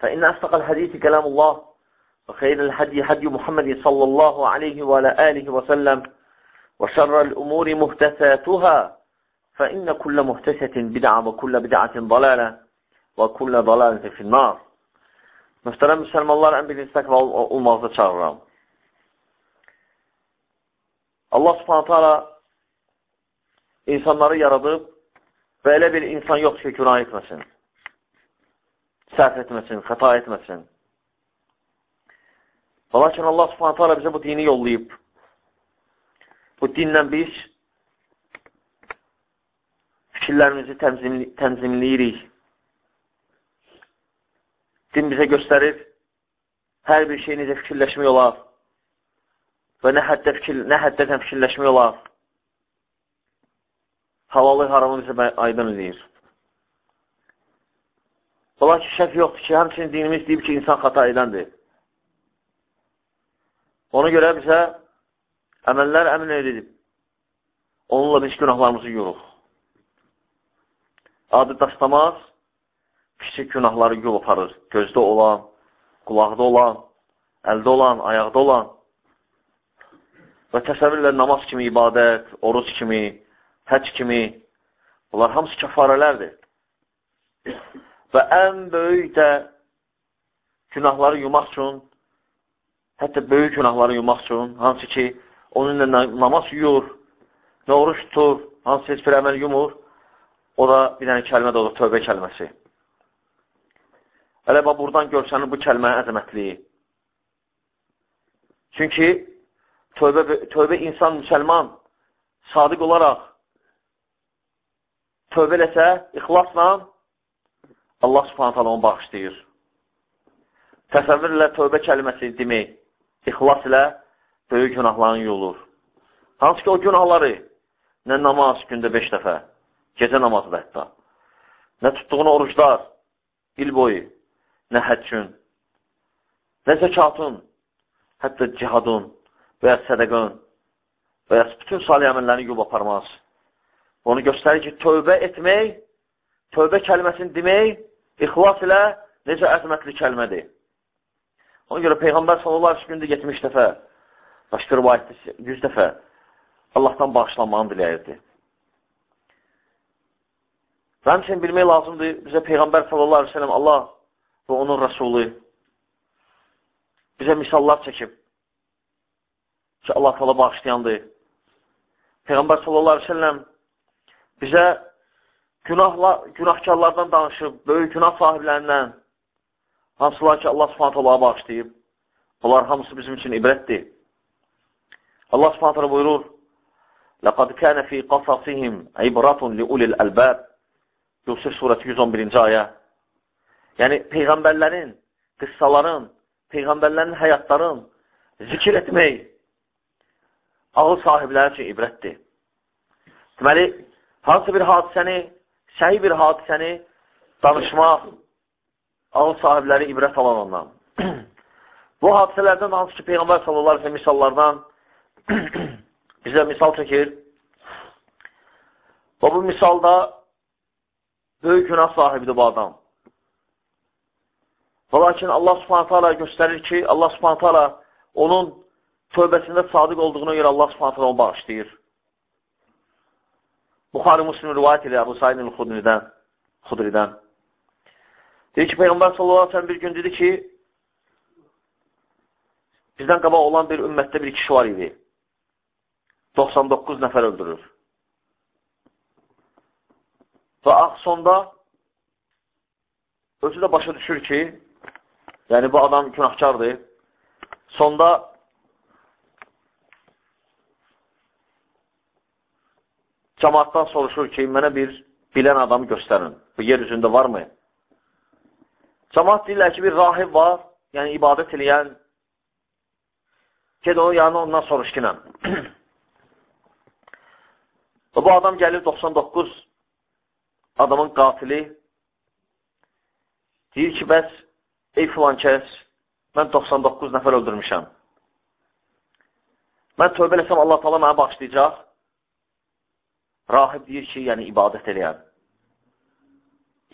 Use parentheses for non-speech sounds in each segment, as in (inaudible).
فإن أصدق الحديث كلام الله وخير الهدي هدي محمد صلى الله عليه وعلى آله وسلم وشر الأمور محدثاتها فإن كل محدثة بدعة وكل بدعة ضلالة وكل ضلالة في النار Mühtərəm müsəlmanlar ən birinci təqva olmaqda çağırıram. Allah subhanətə ala insanları yaradıb və elə bir insan yoxdur ki, günah etməsin, səhv etməsin, xəta etməsin. Və lakin Allah subhanətə ala bizə bu dini yollayıb. Bu dinlə biz fikirlərimizi tənzimli, tənzimləyirik. Din bizə göstərir hər bir şey necə fikirləşmək olar və nə, həddə fikir, nə həddədən fikirləşmək olar. Havalı haramı bizə aydın edir. Ola ki, şək yoxdur ki, həmçinin dinimiz deyib ki, insan xata edəndir. Ona görə bizə əməllər əmin edilib. Onunla biz günahlarımızı yoruq. Adi daşlamaz, kiçik günahları yol aparır. Gözdə olan, qulaqda olan, əldə olan, ayaqda olan və təsəvvürlə namaz kimi ibadət, oruc kimi, həc kimi, bunlar hamısı kəfarələrdir. Və ən böyük də günahları yumaq üçün, hətta böyük günahları yumaq üçün, hansı ki, onunla namaz yuyur, nə oruç tutur, hansı heç bir əməl yumur, o da bir dənə kəlmə də olur, tövbə kəlməsi. Elə bax, buradan görsənir bu kəlmənin əzəmətliyi. Çünki tövbə, tövbə insan müsəlman sadiq olaraq tövbə eləsə, ixlasla Allah subhanət hala onu bağışlayır. Təsəvvürlə tövbə kəlməsi demək, ixlas ilə böyük günahların yolur. Hansı ki, o günahları nə namaz gündə beş dəfə, gecə namazı da hətta, nə tutduğun oruclar il boyu, nə həccün, nə zəkatın, hətta cihadın və ya sədəqın və ya bütün salih əməllərini yub aparmaz. Onu göstərir ki, tövbə etmək, tövbə kəlməsini demək, ixlas ilə necə əzmətli kəlmədir. Ona görə Peyğəmbər sallallahu aleyhi gündə 70 dəfə, başqa rivayətdə 100 dəfə Allahdan bağışlanmağını diləyirdi. Və həmçinin bilmək lazımdır, bizə Peyğəmbər sallallahu aleyhi ve Allah və onun rəsulu bizə misallar çəkib ki, Allah tala bağışlayandır. Peyğəmbər sallallahu aleyhi ve sellem bizə günahla, günahkarlardan danışıb, böyük günah sahiblərindən, hansılar ki, Allah subhanət Allah'a bağışlayıb, bunlar hamısı bizim üçün ibrətdir. Allah subhanət Allah buyurur, لَقَدْ كَانَ فِي قَصَصِهِمْ عِبْرَةٌ لِأُولِ الْأَلْبَابِ Yusuf surəti 111-ci ayə Yəni, Peyğəmbərlərin, qıssaların, Peyğəmbərlərin həyatların zikr etmək ağıl sahibləri üçün ibrətdir. Deməli, hansı bir hadisəni, səhi bir hadisəni danışmaq ağıl sahibləri ibrət alan ondan. (clears throat) Bu hadisələrdən hansı ki, Peyğəmbər sallallahu aleyhi misallardan (clears throat) bizə misal çəkir. Və bu misalda böyük günah sahibidir bu adam. Və lakin Allah subhanətə alə göstərir ki, Allah subhanətə alə onun tövbəsində sadiq olduğuna görə Allah subhanətə alə onu bağışlayır. Buxarı Müslim rivayət edir Əbu Saidin Xudridən. Xudridən. Deyir ki, Peyğəmbər sallallahu aleyhi ve sellem bir gün dedi ki, bizdən qabaq olan bir ümmətdə bir kişi var idi. 99 nəfər öldürür. Və ax sonda özü də başa düşür ki, yəni bu adam günahkardır. Sonda cəmaatdan soruşur ki, mənə bir bilən adamı göstərin. Bu yer üzündə varmı? Cəmaat deyirlər ki, bir rahib var, yəni ibadət eləyən. Ged onun yanına ondan soruş ki, Və (clears throat) bu adam gəlir 99 adamın qatili. Deyir ki, bəs ey filan kəs, mən 99 nəfər öldürmüşəm. Mən tövbə eləsəm, Allah tala mənə bağışlayacaq. Rahib deyir ki, yəni ibadət eləyən,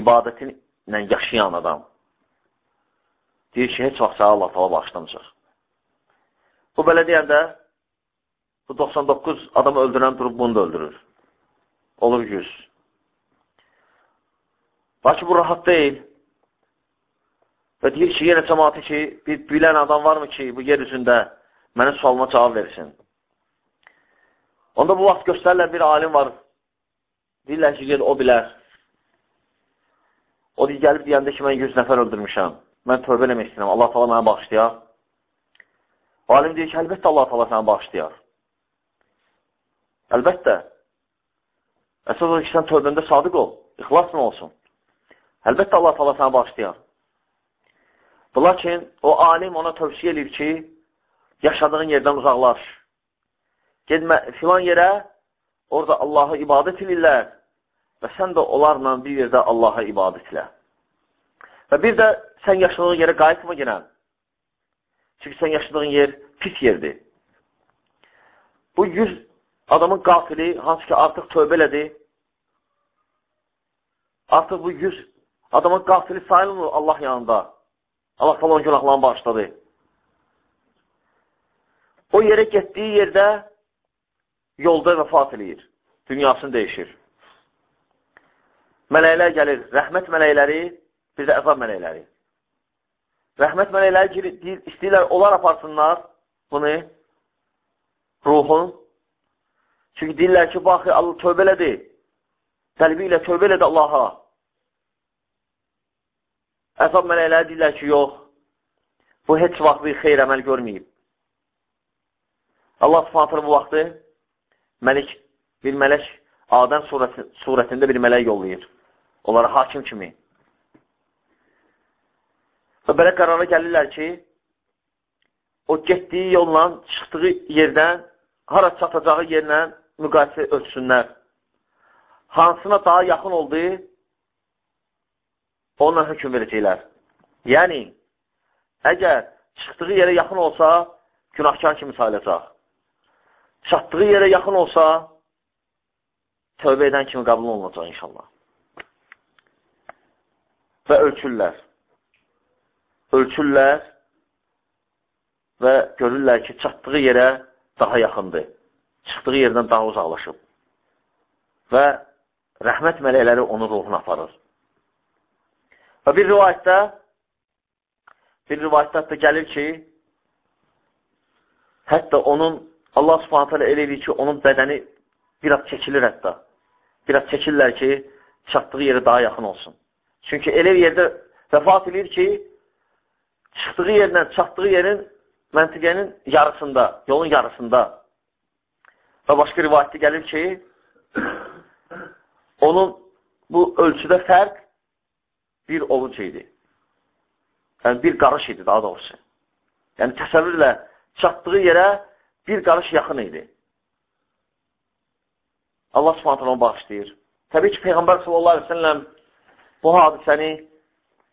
ibadətinlə yaşayan adam. Deyir ki, heç vaxt sənə Allah tala bağışlamayacaq. Bu belə deyəndə, bu 99 adamı öldürən durub bunu da öldürür. Olur 100. Lakin bu rahat deyil. Və deyir ki, yenə cəmatı ki, bir bilən adam varmı ki, bu yer üzündə mənim sualıma cavab versin. Onda bu vaxt göstərirlər bir alim var. Deyirlər ki, gel, o bilər. O deyir, gəlib deyəndə ki, mən 100 nəfər öldürmüşəm. Mən tövbə eləmək istəyirəm. Allah tala mənə bağışlayar. Alim deyir ki, əlbəttə Allah tala sənə bağışlayar. Əlbəttə. Əsas o ki, sən tövbəndə sadiq ol. İxlas mı olsun? Əlbəttə Allah tala sənə bağışlayar. Lakin o alim ona tövsiyə edir ki, yaşadığın yerdən uzaqlaş. Gedmə filan yerə, orada Allahı ibadət edirlər və sən də onlarla bir yerdə Allaha ibadət elə. Və bir də sən yaşadığın yerə qayıtma girən. Çünki sən yaşadığın yer pis yerdir. Bu yüz adamın qatili, hansı ki artıq tövbə elədi, artıq bu yüz adamın qatili sayılmır Allah yanında. Allah onun günahlarını bağışladı. O yerə getdiyi yerdə yolda vəfat eləyir. Dünyasını dəyişir. Mələklər gəlir, rəhmət mələkləri, bir də əzab mələkləri. Rəhmət mələkləri istəyirlər, onlar aparsınlar bunu, ruhun. Çünki deyirlər ki, baxı, Allah tövbə elədi. Qəlbi ilə tövbə elədi Allaha. Əzab mələkləri deyirlər ki, yox, bu heç vaxt bir xeyr əməl görməyib. Allah subhanətlə bu vaxtı məlik, bir mələk, Adəm surəti, surətində bir mələk yollayır. Onlara hakim kimi. Və belə qərara gəlirlər ki, o getdiyi yolla, çıxdığı yerdən, hara çatacağı yerlə müqayisə ölçsünlər. Hansına daha yaxın olduğu onunla hökum verəcəklər. Yəni, əgər çıxdığı yerə yaxın olsa, günahkar kimi sayılacaq. Çatdığı yerə yaxın olsa, tövbə edən kimi qəbul olunacaq inşallah. Və ölçürlər. Ölçürlər və görürlər ki, çatdığı yerə daha yaxındır. Çıxdığı yerdən daha uzaqlaşıb. Və rəhmət mələkləri onun ruhunu aparır. Və bir rivayətdə bir rivayətdə gəlir ki, hətta onun Allah subhanət hələ elə edir ki, onun bədəni bir az çəkilir hətta. Bir az çəkirlər ki, çatdığı yerə daha yaxın olsun. Çünki elə yerdə vəfat edir ki, çıxdığı yerlə çatdığı yerin məntiqənin yarısında, yolun yarısında. Və başqa rivayətdə gəlir ki, (coughs) onun bu ölçüdə fərq bir ovuc idi. Yəni, bir qarış idi daha doğrusu. Yəni, təsəvvürlə çatdığı yerə bir qarış yaxın idi. Allah subhanətlə onu bağışlayır. Təbii ki, Peyğəmbər sallallahu aleyhi ve selləm bu hadisəni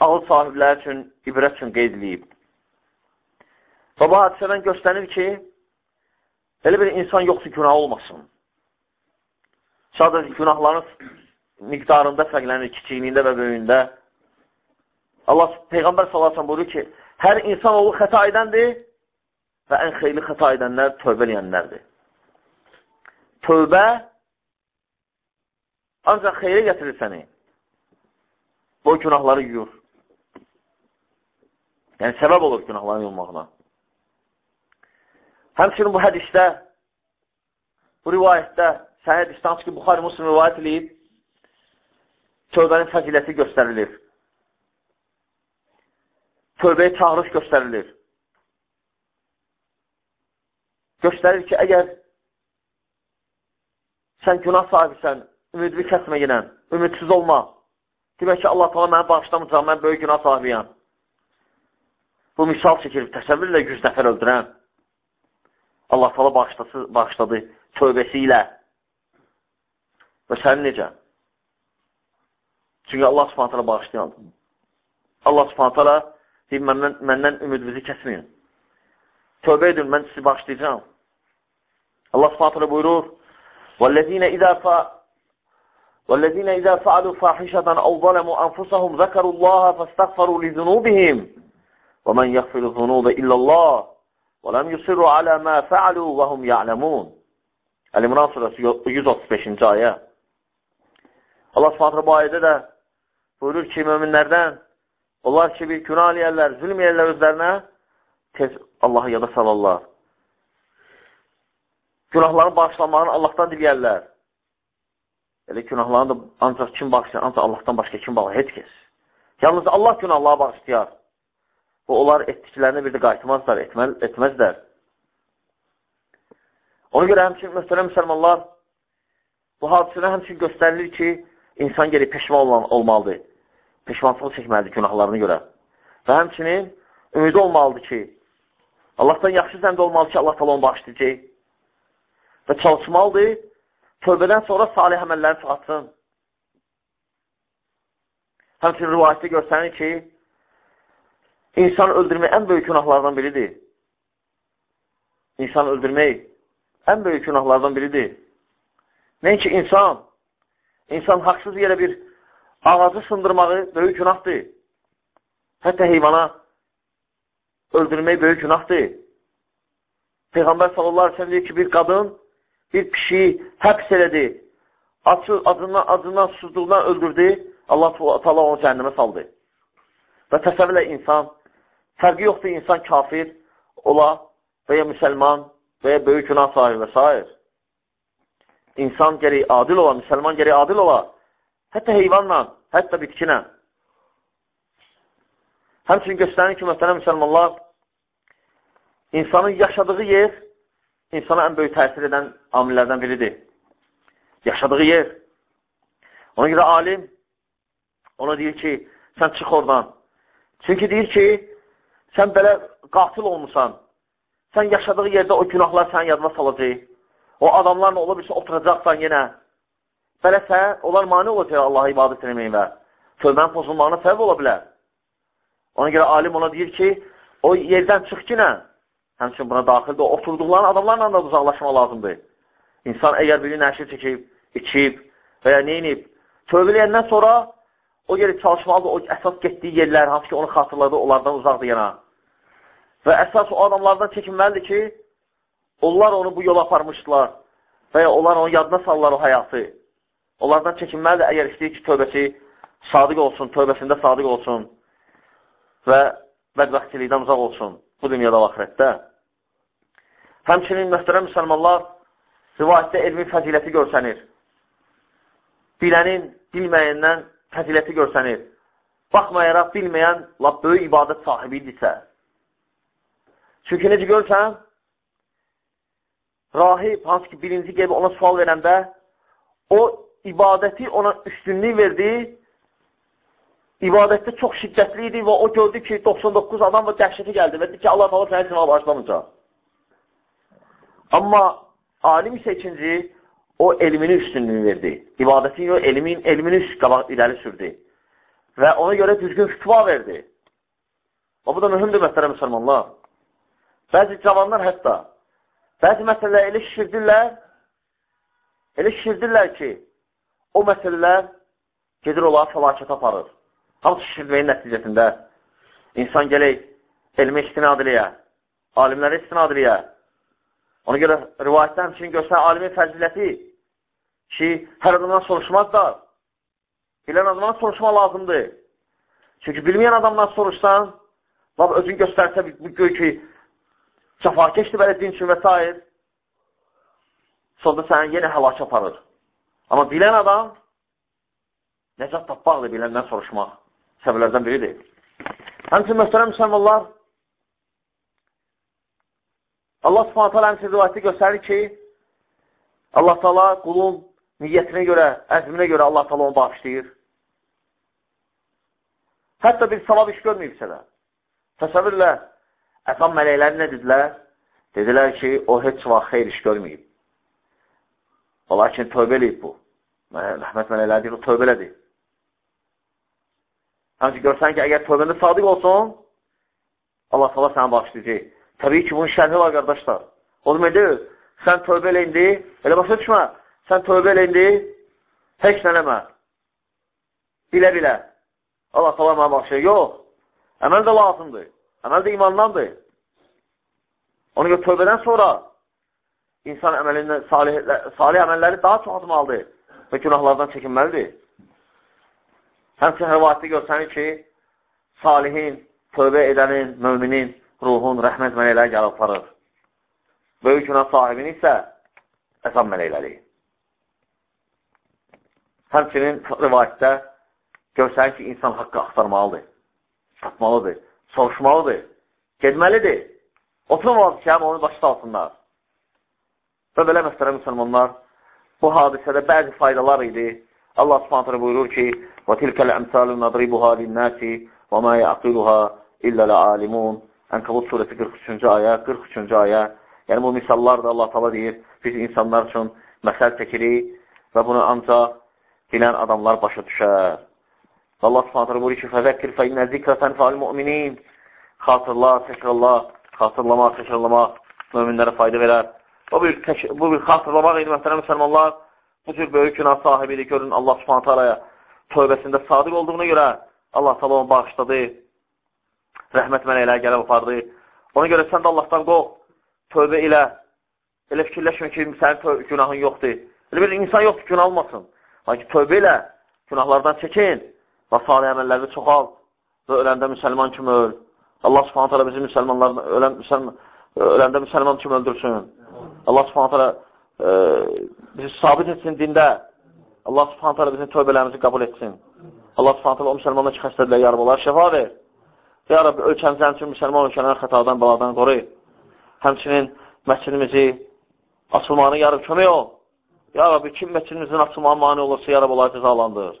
ağıl sahibləri üçün, ibrət üçün qeyd edib. Və bu hadisədən göstərir ki, elə bir insan yoxdur, günah olmasın. Sadəcə günahların miqdarında fərqlənir, kiçikliyində və böyüyündə. Allah Peyğəmbər sallallahu buyurur ki, hər insan oğlu xəta edəndir və ən xeyli xəta edənlər tövbə eləyənlərdir. Tövbə ancaq xeyri gətirir səni. Bu günahları yuyur. Yəni, səbəb olur günahların yuyulmağına. Həmçinin bu hədisdə, bu rivayətdə, səhih hədisdən ki, Buxari Muslim rivayət edib, tövbənin fəziləti göstərilir. Tövbəyə çağırış göstərilir. Göstərir ki, əgər sən günah sahibisən, ümidvi kəsmə yenən, ümidsiz olma. Demək ki, Allah tala məni bağışlamayacaq, mən böyük günah sahibiyəm. Bu misal çəkir, təsəvvürlə 100 nəfər öldürən. Allah tala bağışladı tövbəsi ilə. Və sən necə? Çünki Allah subhanətələ bağışlayandır. Allah subhanətələ deyir, məndən, məndən ümidinizi kəsməyin. Tövbə edin, mən sizi bağışlayacağım. Allah subhanətələ buyurur, وَالَّذِينَ إِذَا فَ وَالَّذِينَ إِذَا فَعَلُوا فَاحِشَةً أَوْ ظَلَمُوا أَنفُسَهُمْ ذَكَرُوا اللَّهَ فَاسْتَغْفَرُوا لِذُنُوبِهِمْ وَمَنْ يَغْفِرُ الذُّنُوبَ إِلَّا اللَّهُ وَلَمْ يُصِرُّوا عَلَى مَا فَعَلُوا وَهُمْ يَعْلَمُونَ Əl-İmran surəsi 135-ci ayə. Allah Subhanahu bu ayədə də buyurur ki, möminlərdən onlar ki, bir günah eləyərlər, zülm eləyərlər özlərinə, tez Allahı yada salarlar. Günahların bağışlanmağını Allahdan diləyərlər. Elə günahlarını da ancaq kim bağışlayar? Ancaq Allahdan başqa kim bağışlayar? Heç kəs. Yalnız Allah günahları bağışlayar. Bu, onlar etdiklərini bir də qayıtmazlar, etməz, etməzlər. Ona görə həmçin, mühtərəm müsəlmanlar, bu hadisədə həmçin göstərilir ki, insan geri peşman olmalıdır. Peşmançılıq çəkməlidir günahlarına görə. Və həmçinin ümidi olmalıdır ki, Allahdan yaxşı zəmdə olmalı ki, Allah tala onu bağışlayacaq. Və çalışmalıdır, tövbədən sonra salih əməlləri çoxatsın. Həmçinin rivayətdə göstərir ki, insan öldürmək ən böyük günahlardan biridir. İnsan öldürmək ən böyük günahlardan biridir. Nəinki insan, İnsan haqsız yerə bir ağacı sındırmağı böyük günahdır. Hətta heyvana öldürmək böyük günahdır. Peyğəmbər sallallahu aleyhi deyir ki, bir qadın bir pişiyi həbs elədi. Acı, acından, acından, susuzluğundan öldürdü. Allah Taala onu cəhənnəmə saldı. Və təsəvvürlə insan, fərqi yoxdur insan kafir ola və ya müsəlman və ya böyük günah sahibi və s. İnsan gərək adil ola, müsəlman gərək adil ola. Hətta heyvanla, hətta bitkinə. Həmçinin göstərir ki, mühtərəm müsəlmanlar, insanın yaşadığı yer insana ən böyük təsir edən amillərdən biridir. Yaşadığı yer. Ona görə alim ona deyir ki, sən çıx oradan. Çünki deyir ki, sən belə qatil olmusan. Sən yaşadığı yerdə o günahlar sənin yadına salacaq. O adamlarla ola bilsə oturacaqsan yenə. Beləsə, onlar mani olacaq Allaha ibadət eləməyin və tövbənin pozulmağına səbəb ola bilər. Ona görə alim ona deyir ki, o yerdən çıx ki nə? Həmçin buna daxildir. Oturduqların adamlarla da uzaqlaşma lazımdır. İnsan əgər biri nəşir çəkib, içib və ya neyinib, tövbələyəndən sonra o yeri çalışmalıdır, o əsas getdiyi yerlər, hansı ki onu xatırladı, onlardan uzaqdır yana. Və əsas o adamlardan çəkinməlidir ki, Onlar onu bu yola aparmışdılar və ya onlar onun yadına sallar o həyatı. Onlardan çəkinməlidir, əgər istəyir ki, tövbəsi sadiq olsun, tövbəsində sadiq olsun və bədbəxtçilikdən uzaq olsun bu dünyada və axirətdə. Həmçinin mühtərəm müsəlmanlar rivayətdə elmi fəziləti görsənir. Bilənin bilməyəndən fəziləti görsənir. Baxmayaraq bilməyən lap böyük ibadət sahibi idisə. Çünki necə görsən, rahib, hansı ki birinci gəlib ona sual verəndə, o ibadəti ona üstünlük verdi, ibadətdə çox şiddətli idi və o gördü ki, 99 adam və dəhşəti gəldi və dedi ki, Allah Allah sənə günah başlamayacaq. Amma alim isə ikinci, o elmini üstünlüğü verdi. İbadətin yox, elmin, elmini qabaq irəli sürdü. Və ona görə düzgün fütva verdi. O, bu da mühümdür, məhtərə müsəlmanlar. Bəzi cavanlar hətta Bəzi məsələlər elə şişirdirlər, elə şişirdirlər ki, o məsələlər gedir olaraq fəlakət aparır. Hamı şişirməyin nəticəsində insan gələk elmi istinad eləyə, alimlərə istinad eləyə. Ona görə rivayətdə həmçinin göstər alimin fəziləti ki, hər adamdan soruşmazlar. Bilən adamdan soruşma lazımdır. Çünki bilməyən adamdan soruşsan, lab özün göstərsə bu göy ki, cəfakeşdir belə din üçün və s. Sonra səni yenə həlak aparır. Amma bilən adam nəcat tapmaqdır biləndən soruşmaq. Səbəblərdən biridir. Həmçin, möhtərəm müsəlmanlar, Allah subhanət hələ həmçin rivayəti göstərir ki, Allah tala qulun niyyətinə görə, əzminə görə Allah tala onu bağışlayır. Hətta bir savab iş görməyibsə də. Təsəvvürlə, əqam mələkləri nə dedilər? Dedilər ki, o heç vaxt xeyr iş görməyib. Lakin tövbə eləyib bu. Rəhmət mələkləri deyir, o tövbə elədir. Həmçə görsən ki, əgər tövbəndə sadiq olsun, Allah sala səni bağışlayacaq. Təbii ki, bunun şərhi var, qardaşlar. O deməkdir, sən tövbə eləyindi, elə başa düşmə, sən tövbə eləyindi, heç nələmə. Bilə-bilə. Allah falan mənə baxışır. Yox. Əməl də lazımdır. Əməl də imandandır. Ona görə tövbədən sonra insan əməlindən, salih, salih əməlləri daha çox atmalıdır və günahlardan çəkinməlidir. Həmçin rəvayətdə görsənir ki, salihin, tövbə edənin, müminin, ruhun, rəhmət mələkləri gəlib aparır. Böyük günah sahibini isə əzab mələkləri. Həmçinin rəvayətdə Görsənir ki, insan haqqı axtarmalıdır, satmalıdır, soruşmalıdır, gedməlidir. Oturmamalı ki, həm onu başda alsınlar. Və belə məsələ müsəlmanlar, bu hadisədə bəzi faydalar idi. Allah Subhanahu buyurur ki: "Və tilkəl əmsalu nadribuha lin-nasi və ma yaqiluha illa al-alimun." Ənkabut surəsi 43-cü ayə, 43-cü ayə. Yəni bu misallar da Allah təala deyir, biz insanlar üçün məsəl çəkirik və bunu ancaq bilən adamlar başa düşər. Və Allah Subhanahu buyurur ki: "Fəzəkkir fə inə zikrə tanfa'ul mu'minin." Xatırla, təkrarla, xatırlamaq, təkrarlamaq möminlərə fayda verər. Bu bir, bu bir xatırlamaq idi, məsələn, müsəlmanlar, bu cür böyük günah sahibidir. Görün, Allah subhanətəlaya tövbəsində sadiq olduğuna görə Allah təala onu bağışladı. Rəhmət mələkləri gəlib apardı. Ona görə sən də Allahdan qov, tövbə ilə. Elə fikirləşmə ki, sənin günahın yoxdur. Elə bir insan yoxdur, günah olmasın. Lakin tövbə ilə, günahlardan çəkin və salih əməlləri çoxal və öləndə müsəlman kimi öl. Allah subhanət hələ bizi müsəlmanlardan ölən, müsəlman, öləndə müsəlman kimi öldürsün. Allah subhanət hələ e, bizi sabit etsin dində. Allah subhanət hələ bizim tövbələrimizi qəbul etsin. Allah subhanət hələ o müsəlmanlar ki, xəstədirlər, yarab olar, şəfa ver. Ya Rabbi, ölkəmizi həmçinin müsəlman ölkələrin xətadan, baladan qoru. Həmçinin məscidimizi açılmağını yarıb kömək ol. Ya Rabbi, kim məscidimizin açılmağına mani olursa, yarab olar, cəzalandır.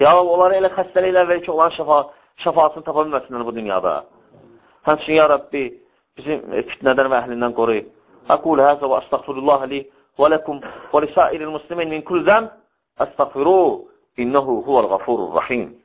Ya onları elə xəstəliklə ver ki, onların şəfa, şəfaatını tapa bilməsinlər bu dünyada. Həmçin, ya Rabbi, bizim fitnədən və əhlindən qoru. Aqul həzə və əstəğfirullah li ولكم ولسائر المسلمين من كل ذنب أستغفروه إنه هو الغفور الرحيم.